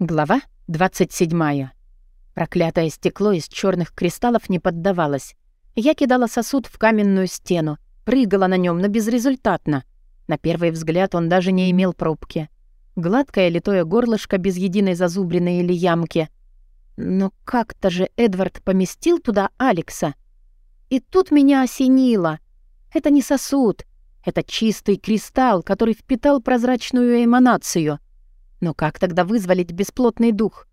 Глава 27. Проклятое стекло из черных кристаллов не поддавалось. Я кидала сосуд в каменную стену, прыгала на нем, но безрезультатно. На первый взгляд он даже не имел пробки. Гладкое литое горлышко без единой зазубрины или ямки. Но как-то же Эдвард поместил туда Алекса. И тут меня осенило. Это не сосуд. Это чистый кристалл, который впитал прозрачную эманацию — но как тогда вызволить бесплотный дух?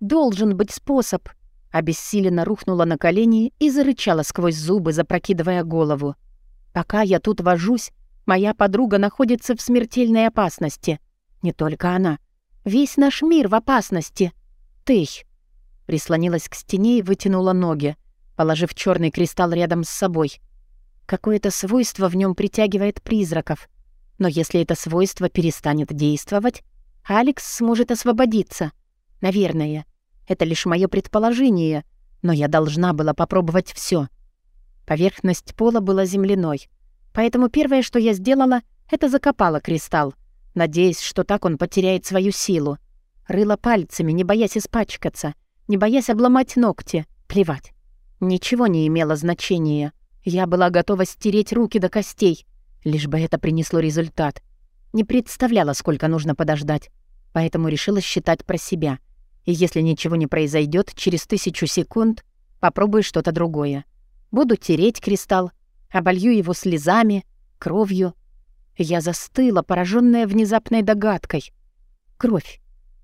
Должен быть способ. Обессиленно рухнула на колени и зарычала сквозь зубы, запрокидывая голову. Пока я тут вожусь, моя подруга находится в смертельной опасности. Не только она. Весь наш мир в опасности. Ты. Прислонилась к стене и вытянула ноги, положив черный кристалл рядом с собой. Какое-то свойство в нем притягивает призраков. Но если это свойство перестанет действовать, Алекс сможет освободиться. Наверное. Это лишь мое предположение, но я должна была попробовать все. Поверхность пола была земляной, поэтому первое, что я сделала, это закопала кристалл, надеясь, что так он потеряет свою силу. Рыла пальцами, не боясь испачкаться, не боясь обломать ногти. Плевать. Ничего не имело значения. Я была готова стереть руки до костей, лишь бы это принесло результат. Не представляла, сколько нужно подождать, поэтому решила считать про себя. И если ничего не произойдет, через тысячу секунд попробую что-то другое. Буду тереть кристалл, оболью его слезами, кровью. Я застыла, пораженная внезапной догадкой. Кровь.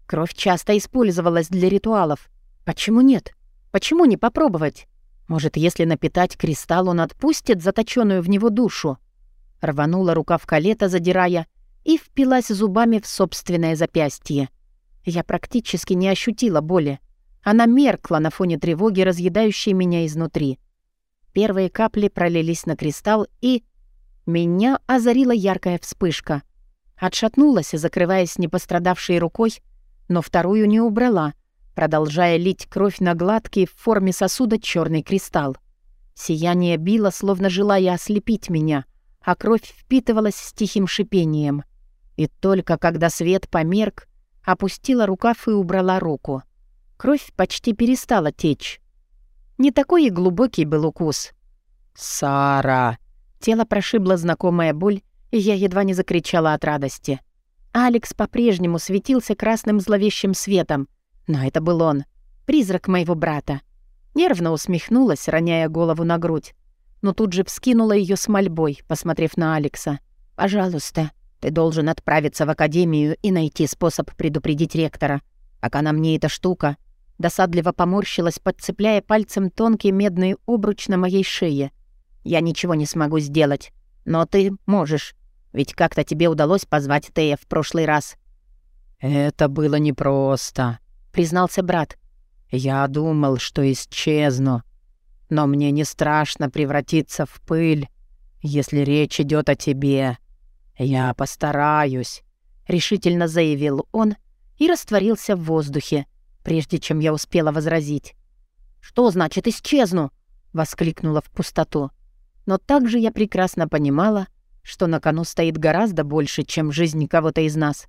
Кровь часто использовалась для ритуалов. Почему нет? Почему не попробовать? Может, если напитать кристалл, он отпустит заточенную в него душу? Рванула рука в калета, задирая, и впилась зубами в собственное запястье. Я практически не ощутила боли. Она меркла на фоне тревоги, разъедающей меня изнутри. Первые капли пролились на кристалл, и... Меня озарила яркая вспышка. Отшатнулась, закрываясь непострадавшей рукой, но вторую не убрала, продолжая лить кровь на гладкий в форме сосуда черный кристалл. Сияние било, словно желая ослепить меня, а кровь впитывалась с тихим шипением. И только когда свет померк, опустила рукав и убрала руку. Кровь почти перестала течь. Не такой и глубокий был укус. «Сара!» Тело прошибло знакомая боль, и я едва не закричала от радости. Алекс по-прежнему светился красным зловещим светом, но это был он, призрак моего брата. Нервно усмехнулась, роняя голову на грудь, но тут же вскинула ее с мольбой, посмотрев на Алекса. «Пожалуйста, ты должен отправиться в академию и найти способ предупредить ректора. Пока на мне эта штука...» Досадливо поморщилась, подцепляя пальцем тонкий медный обруч на моей шее. «Я ничего не смогу сделать. Но ты можешь. Ведь как-то тебе удалось позвать Тея в прошлый раз». «Это было непросто», — признался брат. «Я думал, что исчезну. Но мне не страшно превратиться в пыль, если речь идет о тебе. «Я постараюсь», — решительно заявил он и растворился в воздухе, прежде чем я успела возразить. «Что значит исчезну?» — воскликнула в пустоту. Но также я прекрасно понимала, что на кону стоит гораздо больше, чем жизнь кого-то из нас.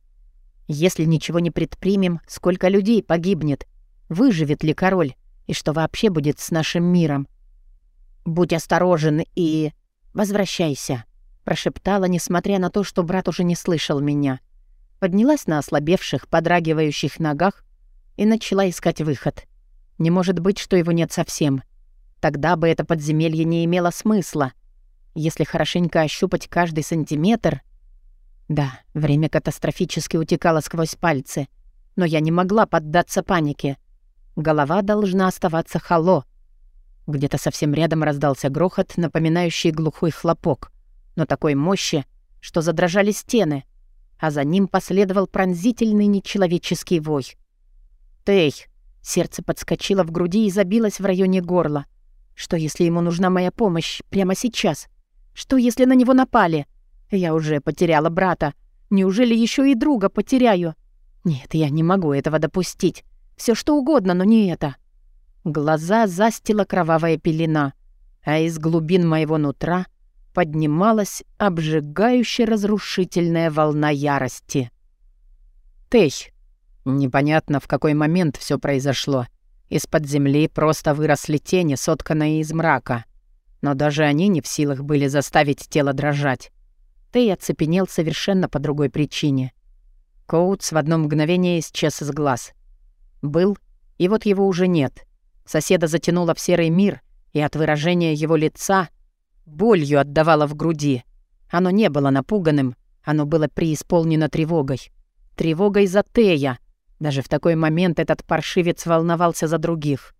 Если ничего не предпримем, сколько людей погибнет? Выживет ли король? И что вообще будет с нашим миром? Будь осторожен и... возвращайся прошептала, несмотря на то, что брат уже не слышал меня. Поднялась на ослабевших, подрагивающих ногах и начала искать выход. Не может быть, что его нет совсем. Тогда бы это подземелье не имело смысла. Если хорошенько ощупать каждый сантиметр... Да, время катастрофически утекало сквозь пальцы, но я не могла поддаться панике. Голова должна оставаться холо. Где-то совсем рядом раздался грохот, напоминающий глухой хлопок — но такой мощи, что задрожали стены, а за ним последовал пронзительный нечеловеческий вой. «Тей!» Сердце подскочило в груди и забилось в районе горла. Что, если ему нужна моя помощь прямо сейчас? Что, если на него напали? Я уже потеряла брата. Неужели еще и друга потеряю? Нет, я не могу этого допустить. Все что угодно, но не это. Глаза застила кровавая пелена, а из глубин моего нутра — поднималась обжигающая разрушительная волна ярости. «Тей!» Непонятно, в какой момент все произошло. Из-под земли просто выросли тени, сотканные из мрака. Но даже они не в силах были заставить тело дрожать. Тей оцепенел совершенно по другой причине. Коутс в одно мгновение исчез из глаз. Был, и вот его уже нет. Соседа затянуло в серый мир, и от выражения его лица болью отдавало в груди. Оно не было напуганным, оно было преисполнено тревогой. Тревогой за Тея. Даже в такой момент этот паршивец волновался за других.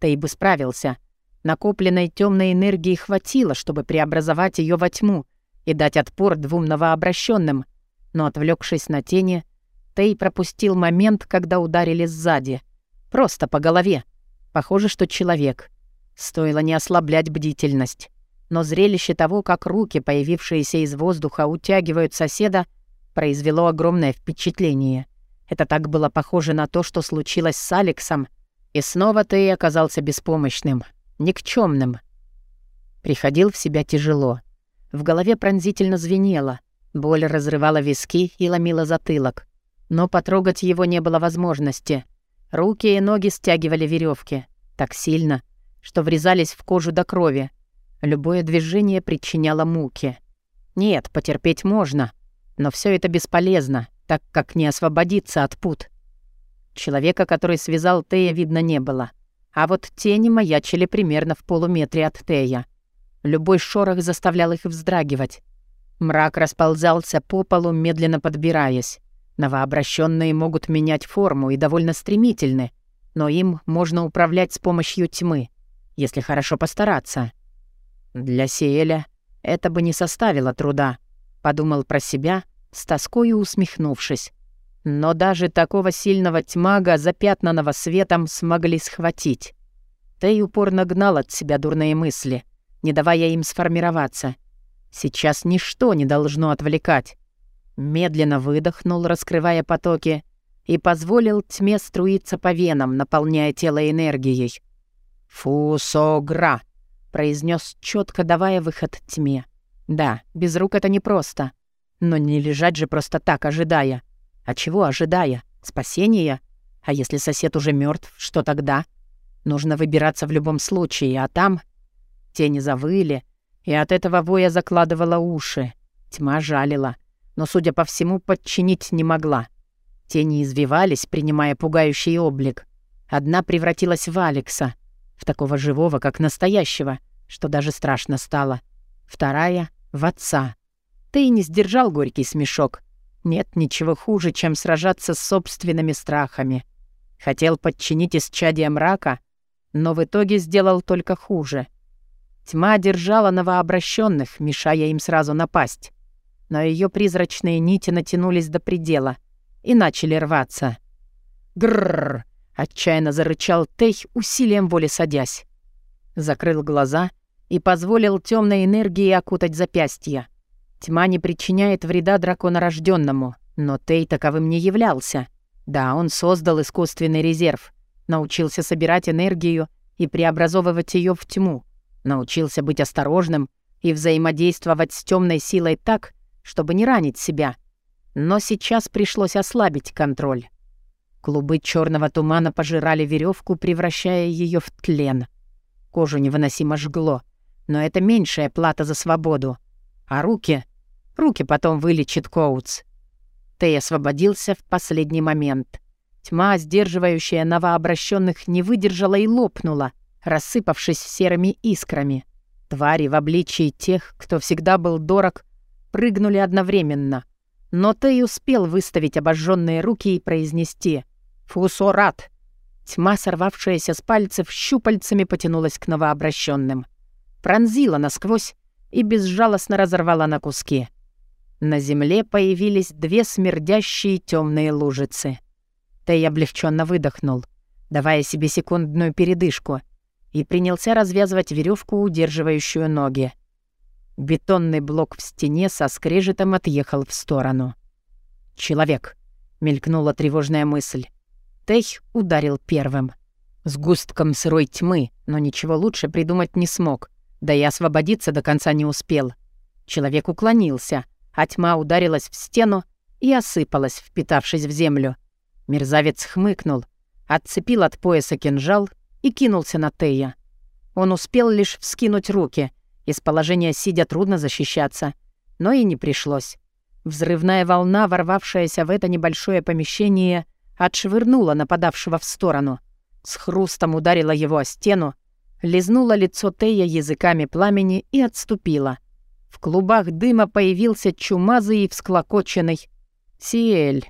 Тей бы справился. Накопленной темной энергии хватило, чтобы преобразовать ее во тьму и дать отпор двум новообращенным. Но отвлекшись на тени, Тей пропустил момент, когда ударили сзади. Просто по голове. Похоже, что человек. Стоило не ослаблять бдительность но зрелище того, как руки, появившиеся из воздуха, утягивают соседа, произвело огромное впечатление. Это так было похоже на то, что случилось с Алексом, и снова ты оказался беспомощным, никчемным. Приходил в себя тяжело. В голове пронзительно звенело, боль разрывала виски и ломила затылок. Но потрогать его не было возможности. Руки и ноги стягивали веревки так сильно, что врезались в кожу до крови, Любое движение причиняло муки. Нет, потерпеть можно, но все это бесполезно, так как не освободиться от пут. Человека, который связал Тея, видно не было. А вот тени маячили примерно в полуметре от Тея. Любой шорох заставлял их вздрагивать. Мрак расползался по полу, медленно подбираясь. Новообращенные могут менять форму и довольно стремительны, но им можно управлять с помощью тьмы, если хорошо постараться. Для Сиэля это бы не составило труда, подумал про себя, с тоскою усмехнувшись. Но даже такого сильного тьмага, запятнанного светом, смогли схватить. Тей упорно гнал от себя дурные мысли, не давая им сформироваться. Сейчас ничто не должно отвлекать. Медленно выдохнул, раскрывая потоки, и позволил тьме струиться по венам, наполняя тело энергией. «Фусогра!» Произнес четко, давая выход тьме. Да, без рук это непросто. Но не лежать же просто так, ожидая. А чего ожидая? Спасения? А если сосед уже мертв, что тогда? Нужно выбираться в любом случае, а там... Тени завыли, и от этого воя закладывала уши. Тьма жалила, но, судя по всему, подчинить не могла. Тени извивались, принимая пугающий облик. Одна превратилась в Алекса, в такого живого, как настоящего, что даже страшно стало. Вторая — в отца. Ты не сдержал горький смешок. Нет ничего хуже, чем сражаться с собственными страхами. Хотел подчинить исчадие мрака, но в итоге сделал только хуже. Тьма держала новообращенных, мешая им сразу напасть. Но ее призрачные нити натянулись до предела и начали рваться. Грррр! Отчаянно зарычал Тей, усилием воли садясь. Закрыл глаза и позволил темной энергии окутать запястья. Тьма не причиняет вреда драконорожденному, но Тей таковым не являлся. Да, он создал искусственный резерв, научился собирать энергию и преобразовывать ее в тьму, научился быть осторожным и взаимодействовать с темной силой так, чтобы не ранить себя. Но сейчас пришлось ослабить контроль. Клубы черного тумана пожирали веревку, превращая ее в тлен. Кожу невыносимо жгло, но это меньшая плата за свободу. А руки? Руки потом вылечит Коутс. Тей освободился в последний момент. Тьма, сдерживающая новообращенных, не выдержала и лопнула, рассыпавшись серыми искрами. Твари в обличии тех, кто всегда был дорог, прыгнули одновременно. Но Тей успел выставить обожженные руки и произнести «Фусорат!». Тьма, сорвавшаяся с пальцев, щупальцами потянулась к новообращенным. Пронзила насквозь и безжалостно разорвала на куски. На земле появились две смердящие темные лужицы. Тей облегченно выдохнул, давая себе секундную передышку, и принялся развязывать веревку, удерживающую ноги. Бетонный блок в стене со скрежетом отъехал в сторону. «Человек», — мелькнула тревожная мысль. Тей ударил первым. С густком сырой тьмы, но ничего лучше придумать не смог. Да и освободиться до конца не успел. Человек уклонился, а тьма ударилась в стену и осыпалась, впитавшись в землю. Мерзавец хмыкнул, отцепил от пояса кинжал и кинулся на Тея. Он успел лишь вскинуть руки. Из положения сидя трудно защищаться. Но и не пришлось. Взрывная волна, ворвавшаяся в это небольшое помещение, отшвырнула нападавшего в сторону. С хрустом ударила его о стену, лизнула лицо Тея языками пламени и отступила. В клубах дыма появился чумазый и всклокоченный Сиэль.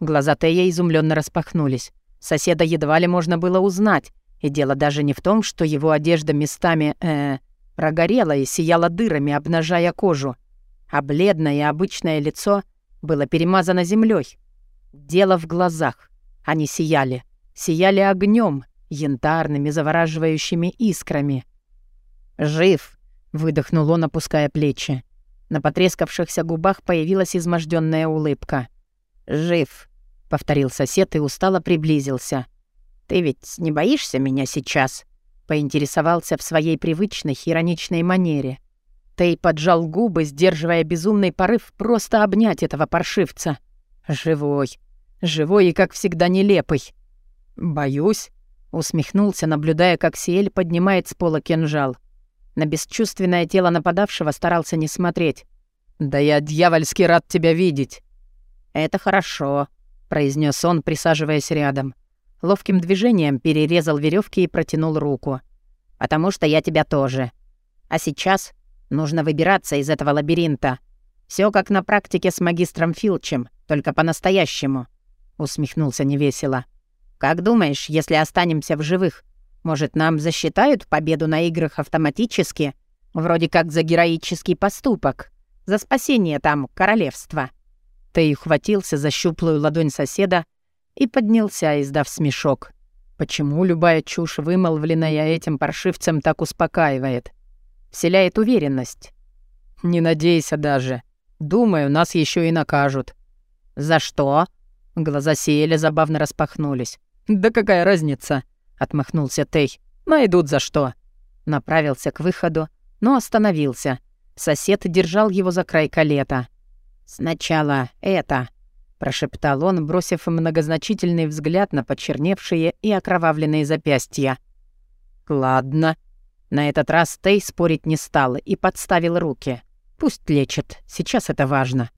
Глаза Тея изумленно распахнулись. Соседа едва ли можно было узнать, и дело даже не в том, что его одежда местами, э, прогорела и сияла дырами, обнажая кожу, а бледное обычное лицо было перемазано землей. Дело в глазах. Они сияли. Сияли огнем, янтарными завораживающими искрами. «Жив!» — выдохнул он, опуская плечи. На потрескавшихся губах появилась изможденная улыбка. «Жив!» — повторил сосед и устало приблизился. «Ты ведь не боишься меня сейчас?» — поинтересовался в своей привычной ироничной манере. Тей поджал губы, сдерживая безумный порыв просто обнять этого паршивца. «Живой. Живой и, как всегда, нелепый». «Боюсь», — усмехнулся, наблюдая, как Сиэль поднимает с пола кинжал. На бесчувственное тело нападавшего старался не смотреть. «Да я дьявольски рад тебя видеть». «Это хорошо», — произнес он, присаживаясь рядом. Ловким движением перерезал веревки и протянул руку. «Потому что я тебя тоже. А сейчас нужно выбираться из этого лабиринта. Все как на практике с магистром Филчем, только по-настоящему», — усмехнулся невесело. «Как думаешь, если останемся в живых, может, нам засчитают победу на играх автоматически, вроде как за героический поступок, за спасение там королевства?» Тей ухватился за щуплую ладонь соседа и поднялся, издав смешок. Почему любая чушь, вымолвленная этим паршивцем, так успокаивает? Вселяет уверенность. Не надейся даже. Думаю, нас еще и накажут. За что? Глаза Сиэля забавно распахнулись. Да какая разница? Отмахнулся Тей. Найдут за что. Направился к выходу, но остановился. Сосед держал его за край калета. «Сначала это», — прошептал он, бросив многозначительный взгляд на почерневшие и окровавленные запястья. «Ладно». На этот раз Тей спорить не стал и подставил руки. «Пусть лечит, сейчас это важно».